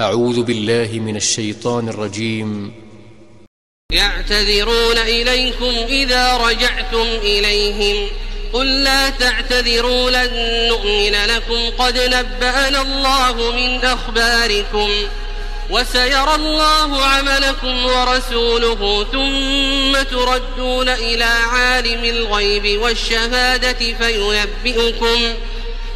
أعوذ بالله من الشيطان الرجيم. يعتذرون إليكم إذا رجعتم إليهم. قل لا تعتذروا لن نؤمن لكم. قد نبأنا الله من أخباركم وسيرى الله عملكم ورسوله ثم تردون إلى عالم الغيب والشهادة فينبئكم.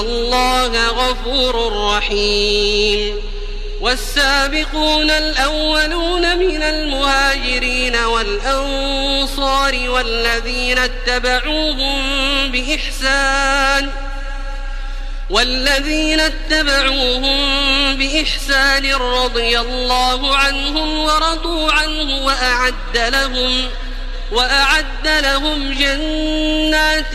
الله غفور رحيم. والسابقون الأولون من المهاجرين والأنصار والذين اتبعوهم بإحسان والذين اتبعوهم بإحسان رضي الله عنهم ورضوا عنه وأعد لهم وأعد لهم جنات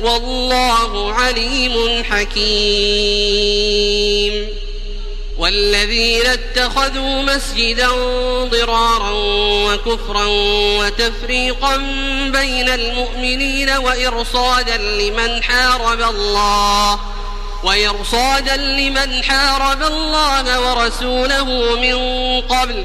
والله عليم حكيم. والذين اتخذوا مسجدا ضرارا وكفرا وتفريقا بين المؤمنين وإرصادا لمن حارب الله وإرصادا لمن حارب الله ورسوله من قبل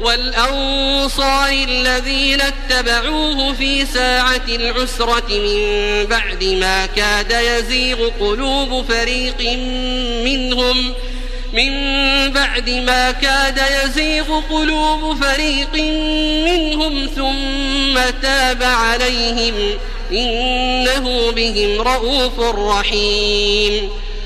والأنصار الذين اتبعوه في ساعة العسرة من بعد ما كاد يزيغ قلوب فريق منهم من بعد ما كاد يزيغ قلوب فريق منهم ثم تاب عليهم إنه بهم رءوف رحيم.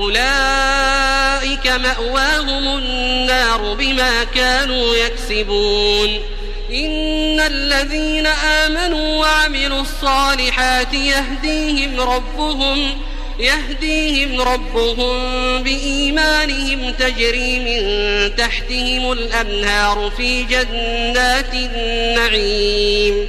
أولئك مأواهم النار بما كانوا يكسبون. إن الذين آمنوا وعملوا الصالحات يهديهم ربهم يهديهم ربهم بإيمانهم تجري من تحتهم الأنهار في جنات النعيم.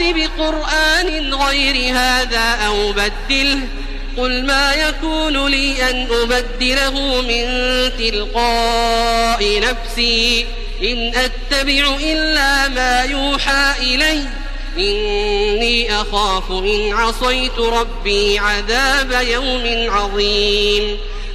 ائت بقرآن غير هذا أو بدله قل ما يكون لي أن أبدله من تلقاء نفسي إن أتبع إلا ما يوحى إلي إني أخاف إن عصيت ربي عذاب يوم عظيم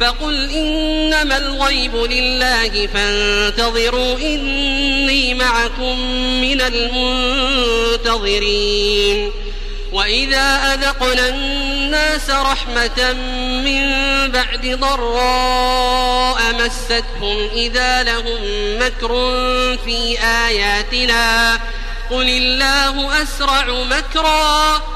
فقل إنما الغيب لله فانتظروا إني معكم من المنتظرين. وإذا أذقنا الناس رحمة من بعد ضراء مستهم إذا لهم مكر في آياتنا. قل الله أسرع مكرا.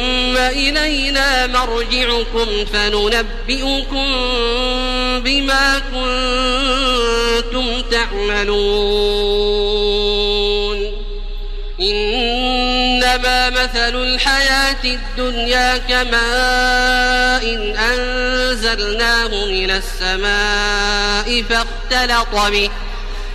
إلينا مرجعكم فننبئكم بما كنتم تعملون. إنما مثل الحياة الدنيا كماء إن أنزلناه من السماء فاختلط به.